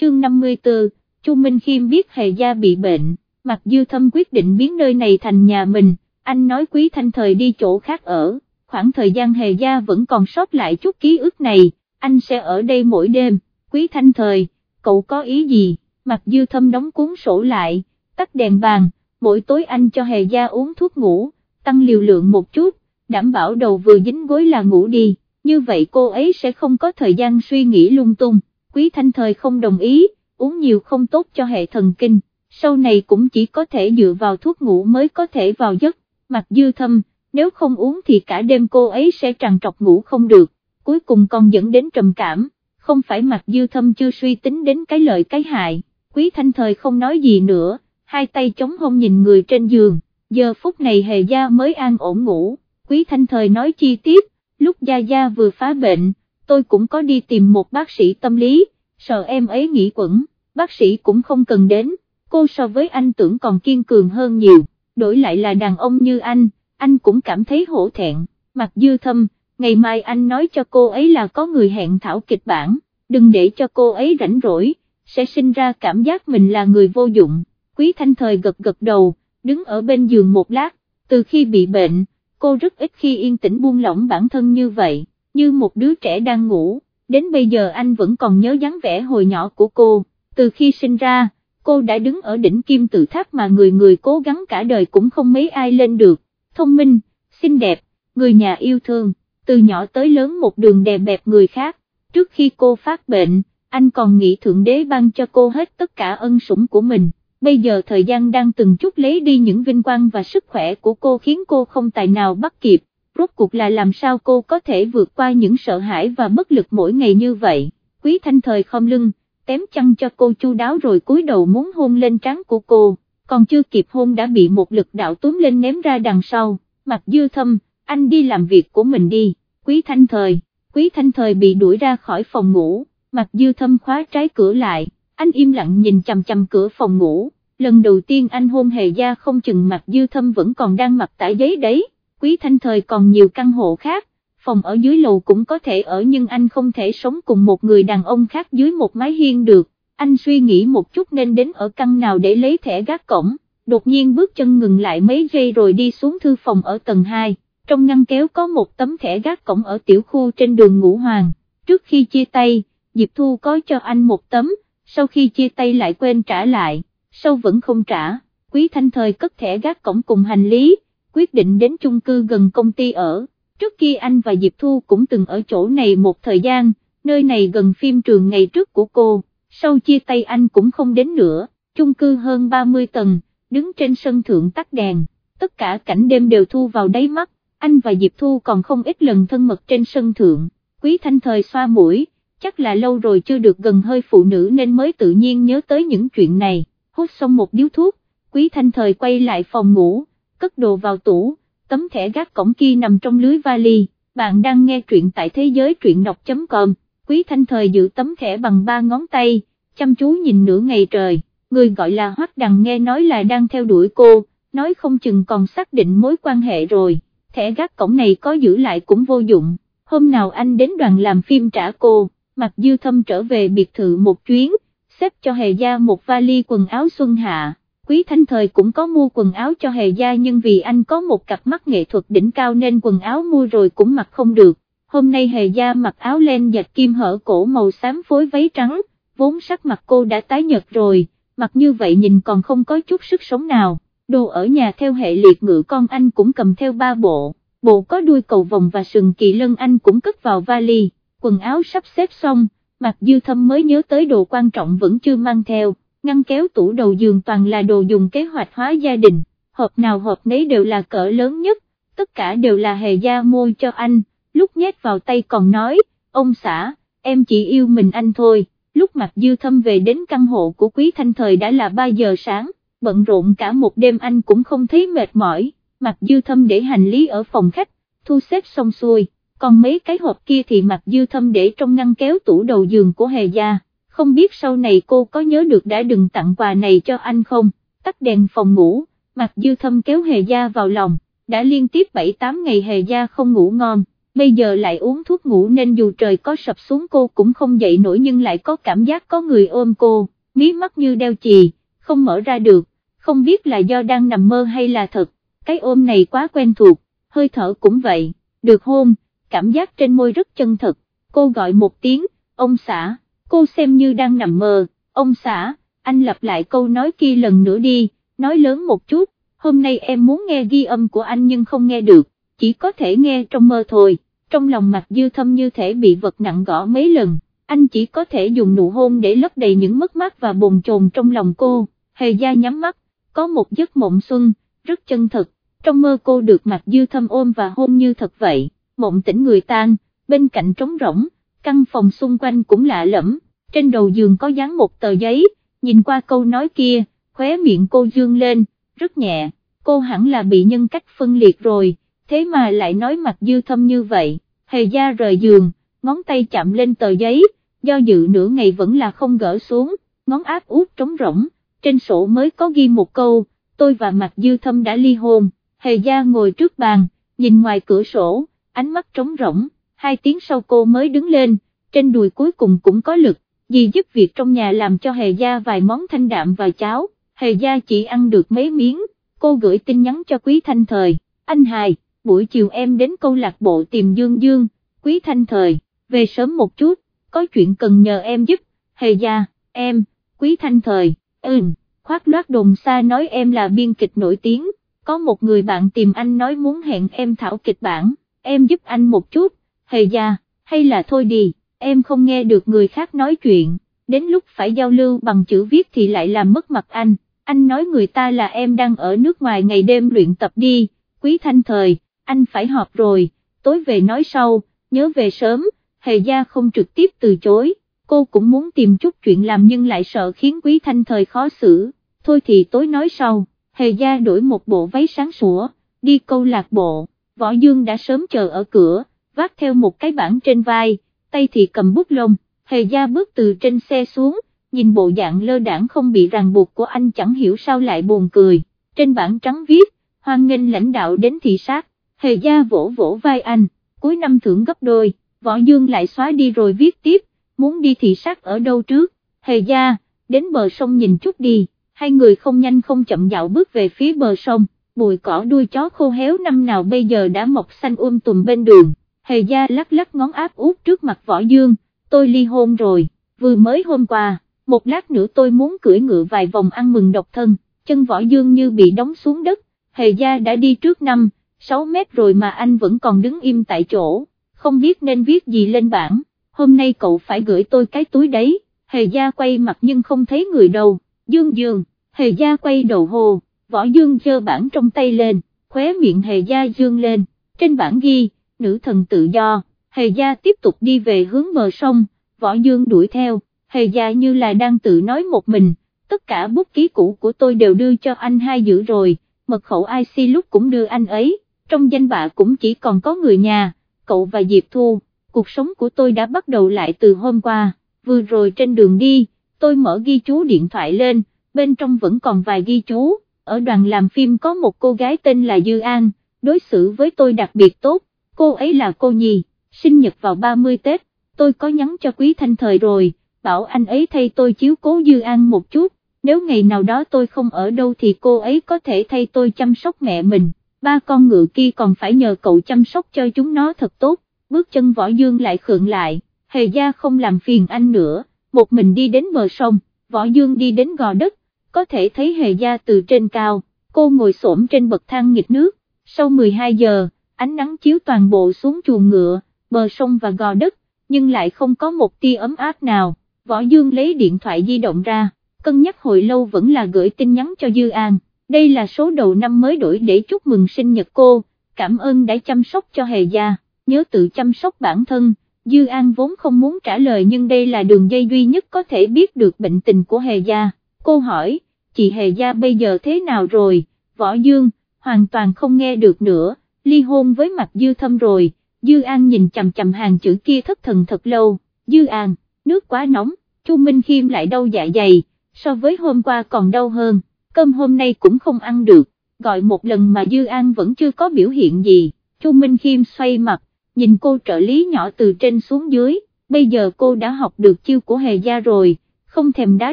chương 54, Chu Minh Khiêm biết Hề Gia bị bệnh, Mặc Dư Thâm quyết định biến nơi này thành nhà mình, anh nói Quý Thanh Thời đi chỗ khác ở, khoảng thời gian Hề Gia vẫn còn sót lại chút ký ức này, anh sẽ ở đây mỗi đêm, Quý Thanh Thời, cậu có ý gì, Mặc Dư Thâm đóng cuốn sổ lại, tắt đèn bàn, mỗi tối anh cho Hề Gia uống thuốc ngủ, tăng liều lượng một chút, đảm bảo đầu vừa dính gối là ngủ đi, như vậy cô ấy sẽ không có thời gian suy nghĩ lung tung, Quý Thanh Thời không đồng ý, uống nhiều không tốt cho hệ thần kinh, sau này cũng chỉ có thể dựa vào thuốc ngủ mới có thể vào giấc, Mặc dư thâm, nếu không uống thì cả đêm cô ấy sẽ trằn trọc ngủ không được, cuối cùng còn dẫn đến trầm cảm, không phải Mặc dư thâm chưa suy tính đến cái lợi cái hại, quý thanh thời không nói gì nữa, hai tay chống hông nhìn người trên giường, giờ phút này hề gia mới an ổn ngủ, quý thanh thời nói chi tiết, lúc gia gia vừa phá bệnh, tôi cũng có đi tìm một bác sĩ tâm lý, sợ em ấy nghĩ quẩn, bác sĩ cũng không cần đến, cô so với anh tưởng còn kiên cường hơn nhiều đổi lại là đàn ông như anh, anh cũng cảm thấy hổ thẹn, mặt dư thâm, ngày mai anh nói cho cô ấy là có người hẹn thảo kịch bản, đừng để cho cô ấy rảnh rỗi, sẽ sinh ra cảm giác mình là người vô dụng, quý thanh thời gật gật đầu, đứng ở bên giường một lát, từ khi bị bệnh, cô rất ít khi yên tĩnh buông lỏng bản thân như vậy, như một đứa trẻ đang ngủ, đến bây giờ anh vẫn còn nhớ dáng vẻ hồi nhỏ của cô, từ khi sinh ra cô đã đứng ở đỉnh kim tự tháp mà người người cố gắng cả đời cũng không mấy ai lên được, thông minh, xinh đẹp, người nhà yêu thương, từ nhỏ tới lớn một đường đè bẹp người khác, trước khi cô phát bệnh, anh còn nghĩ Thượng Đế ban cho cô hết tất cả ân sủng của mình, bây giờ thời gian đang từng chút lấy đi những vinh quang và sức khỏe của cô khiến cô không tài nào bắt kịp, rốt cuộc là làm sao cô có thể vượt qua những sợ hãi và bất lực mỗi ngày như vậy, quý thanh thời không lưng, tém chăn cho cô chu đáo rồi cúi đầu muốn hôn lên trán của cô, còn chưa kịp hôn đã bị một lực đạo túm lên ném ra đằng sau, mặt dư thâm, anh đi làm việc của mình đi, quý thanh thời, quý thanh thời bị đuổi ra khỏi phòng ngủ, mặt dư thâm khóa trái cửa lại, anh im lặng nhìn chằm chằm cửa phòng ngủ, lần đầu tiên anh hôn hề gia không chừng mặt dư thâm vẫn còn đang mặc tải giấy đấy, quý thanh thời còn nhiều căn hộ khác, phòng ở dưới lầu cũng có thể ở nhưng anh không thể sống cùng một người đàn ông khác dưới một mái hiên được, anh suy nghĩ một chút nên đến ở căn nào để lấy thẻ gác cổng, đột nhiên bước chân ngừng lại mấy giây rồi đi xuống thư phòng ở tầng 2, trong ngăn kéo có một tấm thẻ gác cổng ở tiểu khu trên đường Ngũ Hoàng, trước khi chia tay, Diệp Thu có cho anh một tấm, sau khi chia tay lại quên trả lại, sau vẫn không trả, Quý Thanh Thời cất thẻ gác cổng cùng hành lý, quyết định đến chung cư gần công ty ở. Trước khi anh và Diệp Thu cũng từng ở chỗ này một thời gian, nơi này gần phim trường ngày trước của cô, sau chia tay anh cũng không đến nữa, chung cư hơn 30 tầng, đứng trên sân thượng tắt đèn, tất cả cảnh đêm đều thu vào đáy mắt, anh và Diệp Thu còn không ít lần thân mật trên sân thượng, quý thanh thời xoa mũi, chắc là lâu rồi chưa được gần hơi phụ nữ nên mới tự nhiên nhớ tới những chuyện này, hút xong một điếu thuốc, quý thanh thời quay lại phòng ngủ, cất đồ vào tủ, tấm thẻ gác cổng kia nằm trong lưới vali, bạn đang nghe truyện tại thế giới truyện đọc.com, quý thanh thời giữ tấm thẻ bằng ba ngón tay, chăm chú nhìn nửa ngày trời, người gọi là hoắc đằng nghe nói là đang theo đuổi cô, nói không chừng còn xác định mối quan hệ rồi, thẻ gác cổng này có giữ lại cũng vô dụng, hôm nào anh đến đoàn làm phim trả cô, mặc dư thâm trở về biệt thự một chuyến, xếp cho hề gia một vali quần áo xuân hạ. Quý Thanh Thời cũng có mua quần áo cho Hề Gia nhưng vì anh có một cặp mắt nghệ thuật đỉnh cao nên quần áo mua rồi cũng mặc không được. Hôm nay Hề Gia mặc áo len dạch kim hở cổ màu xám phối váy trắng, vốn sắc mặt cô đã tái nhợt rồi, mặc như vậy nhìn còn không có chút sức sống nào. Đồ ở nhà theo hệ liệt ngựa con anh cũng cầm theo ba bộ, bộ có đuôi cầu vòng và sừng kỳ lân anh cũng cất vào vali, quần áo sắp xếp xong, mặc dư thâm mới nhớ tới đồ quan trọng vẫn chưa mang theo ngăn kéo tủ đầu giường toàn là đồ dùng kế hoạch hóa gia đình, hộp nào hộp nấy đều là cỡ lớn nhất, tất cả đều là hề gia mua cho anh, lúc nhét vào tay còn nói, ông xã, em chỉ yêu mình anh thôi, lúc mặt dư thâm về đến căn hộ của quý thanh thời đã là 3 giờ sáng, bận rộn cả một đêm anh cũng không thấy mệt mỏi, mặt dư thâm để hành lý ở phòng khách, thu xếp xong xuôi, còn mấy cái hộp kia thì mặt dư thâm để trong ngăn kéo tủ đầu giường của hề gia không biết sau này cô có nhớ được đã đừng tặng quà này cho anh không, tắt đèn phòng ngủ, mặt dư thâm kéo hề gia vào lòng, đã liên tiếp 7-8 ngày hề gia không ngủ ngon, bây giờ lại uống thuốc ngủ nên dù trời có sập xuống cô cũng không dậy nổi nhưng lại có cảm giác có người ôm cô, mí mắt như đeo chì, không mở ra được, không biết là do đang nằm mơ hay là thật, cái ôm này quá quen thuộc, hơi thở cũng vậy, được hôn, cảm giác trên môi rất chân thật, cô gọi một tiếng, ông xã, cô xem như đang nằm mơ, ông xã, anh lặp lại câu nói kia lần nữa đi, nói lớn một chút, hôm nay em muốn nghe ghi âm của anh nhưng không nghe được, chỉ có thể nghe trong mơ thôi, trong lòng mặt dư thâm như thể bị vật nặng gõ mấy lần, anh chỉ có thể dùng nụ hôn để lấp đầy những mất mát và bồn chồn trong lòng cô, hề gia nhắm mắt, có một giấc mộng xuân, rất chân thật, trong mơ cô được mặt dư thâm ôm và hôn như thật vậy, mộng tỉnh người tan, bên cạnh trống rỗng, căn phòng xung quanh cũng lạ lẫm, trên đầu giường có dán một tờ giấy, nhìn qua câu nói kia, khóe miệng cô dương lên, rất nhẹ, cô hẳn là bị nhân cách phân liệt rồi, thế mà lại nói mặt dư thâm như vậy, hề gia rời giường, ngón tay chạm lên tờ giấy, do dự nửa ngày vẫn là không gỡ xuống, ngón áp út trống rỗng, trên sổ mới có ghi một câu, tôi và mặt dư thâm đã ly hôn, hề gia ngồi trước bàn, nhìn ngoài cửa sổ, ánh mắt trống rỗng, hai tiếng sau cô mới đứng lên, trên đùi cuối cùng cũng có lực, dì giúp việc trong nhà làm cho hề gia vài món thanh đạm và cháo, hề gia chỉ ăn được mấy miếng, cô gửi tin nhắn cho quý thanh thời, anh hài, buổi chiều em đến câu lạc bộ tìm Dương Dương, quý thanh thời, về sớm một chút, có chuyện cần nhờ em giúp, hề gia, em, quý thanh thời, ừm, khoác loát đồn xa nói em là biên kịch nổi tiếng, có một người bạn tìm anh nói muốn hẹn em thảo kịch bản, em giúp anh một chút, hề gia, hay là thôi đi, em không nghe được người khác nói chuyện, đến lúc phải giao lưu bằng chữ viết thì lại làm mất mặt anh, anh nói người ta là em đang ở nước ngoài ngày đêm luyện tập đi, quý thanh thời, anh phải họp rồi, tối về nói sau, nhớ về sớm, hề gia không trực tiếp từ chối, cô cũng muốn tìm chút chuyện làm nhưng lại sợ khiến quý thanh thời khó xử, thôi thì tối nói sau, hề gia đổi một bộ váy sáng sủa, đi câu lạc bộ, võ dương đã sớm chờ ở cửa, vác theo một cái bảng trên vai, tay thì cầm bút lông, hề gia bước từ trên xe xuống, nhìn bộ dạng lơ đảng không bị ràng buộc của anh chẳng hiểu sao lại buồn cười, trên bảng trắng viết, hoan nghênh lãnh đạo đến thị sát, hề gia vỗ vỗ vai anh, cuối năm thưởng gấp đôi, võ dương lại xóa đi rồi viết tiếp, muốn đi thị sát ở đâu trước, hề gia, đến bờ sông nhìn chút đi, hai người không nhanh không chậm dạo bước về phía bờ sông, bụi cỏ đuôi chó khô héo năm nào bây giờ đã mọc xanh um tùm bên đường, hề gia lắc lắc ngón áp út trước mặt võ dương, tôi ly hôn rồi, vừa mới hôm qua, một lát nữa tôi muốn cưỡi ngựa vài vòng ăn mừng độc thân, chân võ dương như bị đóng xuống đất, hề gia đã đi trước năm, 6 mét rồi mà anh vẫn còn đứng im tại chỗ, không biết nên viết gì lên bảng, hôm nay cậu phải gửi tôi cái túi đấy, hề gia quay mặt nhưng không thấy người đâu, dương dương, hề gia quay đầu hồ, võ dương giơ bảng trong tay lên, khóe miệng hề gia dương lên, trên bảng ghi, nữ thần tự do, hề gia tiếp tục đi về hướng bờ sông, võ dương đuổi theo, hề gia như là đang tự nói một mình, tất cả bút ký cũ của tôi đều đưa cho anh hai giữ rồi, mật khẩu IC lúc cũng đưa anh ấy, trong danh bạ cũng chỉ còn có người nhà, cậu và Diệp Thu, cuộc sống của tôi đã bắt đầu lại từ hôm qua, vừa rồi trên đường đi, tôi mở ghi chú điện thoại lên, bên trong vẫn còn vài ghi chú, ở đoàn làm phim có một cô gái tên là Dư An, đối xử với tôi đặc biệt tốt, cô ấy là cô Nhi, sinh nhật vào 30 Tết, tôi có nhắn cho Quý Thanh Thời rồi, bảo anh ấy thay tôi chiếu cố Dư An một chút, nếu ngày nào đó tôi không ở đâu thì cô ấy có thể thay tôi chăm sóc mẹ mình, ba con ngựa kia còn phải nhờ cậu chăm sóc cho chúng nó thật tốt, bước chân võ dương lại khượng lại, hề gia không làm phiền anh nữa, một mình đi đến bờ sông, võ dương đi đến gò đất, có thể thấy hề gia từ trên cao, cô ngồi xổm trên bậc thang nghịch nước, sau 12 giờ, ánh nắng chiếu toàn bộ xuống chuồng ngựa, bờ sông và gò đất, nhưng lại không có một tia ấm áp nào, võ dương lấy điện thoại di động ra, cân nhắc hồi lâu vẫn là gửi tin nhắn cho Dư An, đây là số đầu năm mới đổi để chúc mừng sinh nhật cô, cảm ơn đã chăm sóc cho hề gia, nhớ tự chăm sóc bản thân, Dư An vốn không muốn trả lời nhưng đây là đường dây duy nhất có thể biết được bệnh tình của hề gia, cô hỏi, chị hề gia bây giờ thế nào rồi, võ dương, hoàn toàn không nghe được nữa, ly hôn với mặt Dư Thâm rồi, Dư An nhìn chầm chầm hàng chữ kia thất thần thật lâu, Dư An, nước quá nóng, Chu Minh Khiêm lại đau dạ dày, so với hôm qua còn đau hơn, cơm hôm nay cũng không ăn được, gọi một lần mà Dư An vẫn chưa có biểu hiện gì, Chu Minh Khiêm xoay mặt, nhìn cô trợ lý nhỏ từ trên xuống dưới, bây giờ cô đã học được chiêu của hề gia rồi, không thèm đá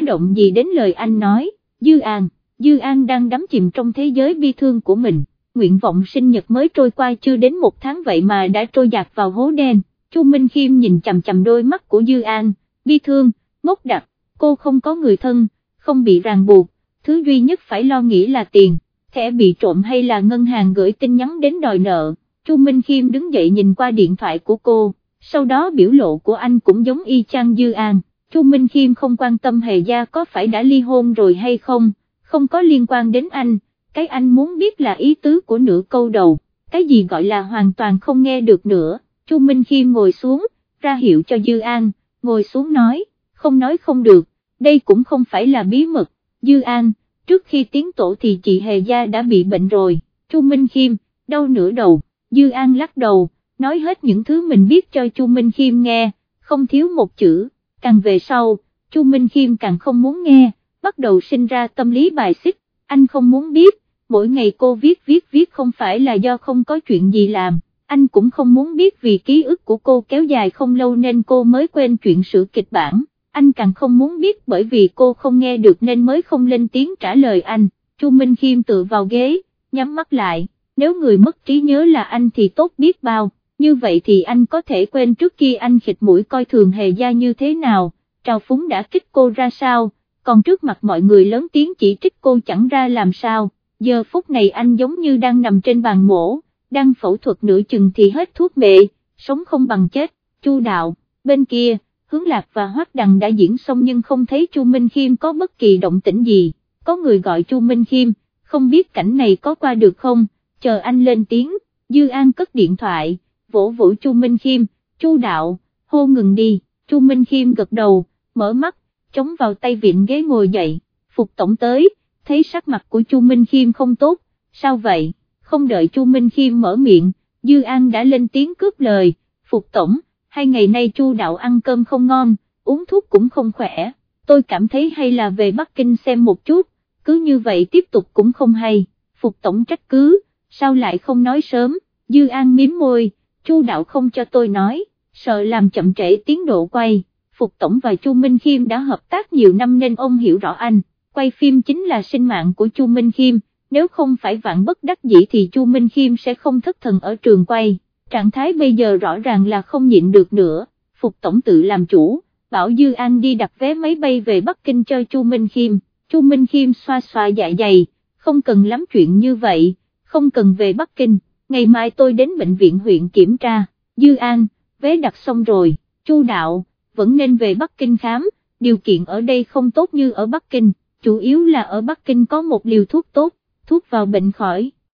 động gì đến lời anh nói, Dư An, Dư An đang đắm chìm trong thế giới bi thương của mình, nguyện vọng sinh nhật mới trôi qua chưa đến một tháng vậy mà đã trôi dạt vào hố đen, Chu Minh Khiêm nhìn chầm chầm đôi mắt của Dư An, bi thương, ngốc đặc, cô không có người thân, không bị ràng buộc, thứ duy nhất phải lo nghĩ là tiền, thẻ bị trộm hay là ngân hàng gửi tin nhắn đến đòi nợ, Chu Minh Khiêm đứng dậy nhìn qua điện thoại của cô, sau đó biểu lộ của anh cũng giống y chang Dư An, Chu Minh Khiêm không quan tâm hề gia có phải đã ly hôn rồi hay không, không có liên quan đến anh, cái anh muốn biết là ý tứ của nửa câu đầu, cái gì gọi là hoàn toàn không nghe được nữa, Chu Minh Khiêm ngồi xuống, ra hiệu cho Dư An, ngồi xuống nói, không nói không được, đây cũng không phải là bí mật, Dư An, trước khi tiến tổ thì chị Hề Gia đã bị bệnh rồi, Chu Minh Khiêm, đau nửa đầu, Dư An lắc đầu, nói hết những thứ mình biết cho Chu Minh Khiêm nghe, không thiếu một chữ, càng về sau, Chu Minh Khiêm càng không muốn nghe, bắt đầu sinh ra tâm lý bài xích, anh không muốn biết, mỗi ngày cô viết viết viết không phải là do không có chuyện gì làm, anh cũng không muốn biết vì ký ức của cô kéo dài không lâu nên cô mới quên chuyện sự kịch bản, anh càng không muốn biết bởi vì cô không nghe được nên mới không lên tiếng trả lời anh, Chu Minh Khiêm tự vào ghế, nhắm mắt lại, nếu người mất trí nhớ là anh thì tốt biết bao, như vậy thì anh có thể quên trước khi anh khịt mũi coi thường hề gia như thế nào, trào phúng đã kích cô ra sao, còn trước mặt mọi người lớn tiếng chỉ trích cô chẳng ra làm sao, giờ phút này anh giống như đang nằm trên bàn mổ, đang phẫu thuật nửa chừng thì hết thuốc mệ, sống không bằng chết, chu đạo, bên kia, hướng lạc và hoác đằng đã diễn xong nhưng không thấy chu Minh Khiêm có bất kỳ động tĩnh gì, có người gọi chu Minh Khiêm, không biết cảnh này có qua được không, chờ anh lên tiếng, Dư An cất điện thoại, vỗ vỗ chu Minh Khiêm, chu đạo, hô ngừng đi, chu Minh Khiêm gật đầu, mở mắt, chống vào tay vịn ghế ngồi dậy, phục tổng tới, thấy sắc mặt của chu Minh Khiêm không tốt, sao vậy? không đợi Chu Minh Khiêm mở miệng, Dư An đã lên tiếng cướp lời, Phục Tổng, hai ngày nay Chu Đạo ăn cơm không ngon, uống thuốc cũng không khỏe, tôi cảm thấy hay là về Bắc Kinh xem một chút, cứ như vậy tiếp tục cũng không hay, Phục Tổng trách cứ, sao lại không nói sớm, Dư An miếm môi, Chu Đạo không cho tôi nói, sợ làm chậm trễ tiến độ quay, Phục Tổng và Chu Minh Khiêm đã hợp tác nhiều năm nên ông hiểu rõ anh, quay phim chính là sinh mạng của Chu Minh Khiêm nếu không phải vạn bất đắc dĩ thì Chu Minh Khiêm sẽ không thất thần ở trường quay, trạng thái bây giờ rõ ràng là không nhịn được nữa, Phục Tổng tự làm chủ, bảo Dư An đi đặt vé máy bay về Bắc Kinh cho Chu Minh Khiêm, Chu Minh Khiêm xoa xoa dạ dày, không cần lắm chuyện như vậy, không cần về Bắc Kinh, ngày mai tôi đến bệnh viện huyện kiểm tra, Dư An, vé đặt xong rồi, Chu Đạo, vẫn nên về Bắc Kinh khám, điều kiện ở đây không tốt như ở Bắc Kinh, chủ yếu là ở Bắc Kinh có một liều thuốc tốt thuốc vào bệnh khỏi,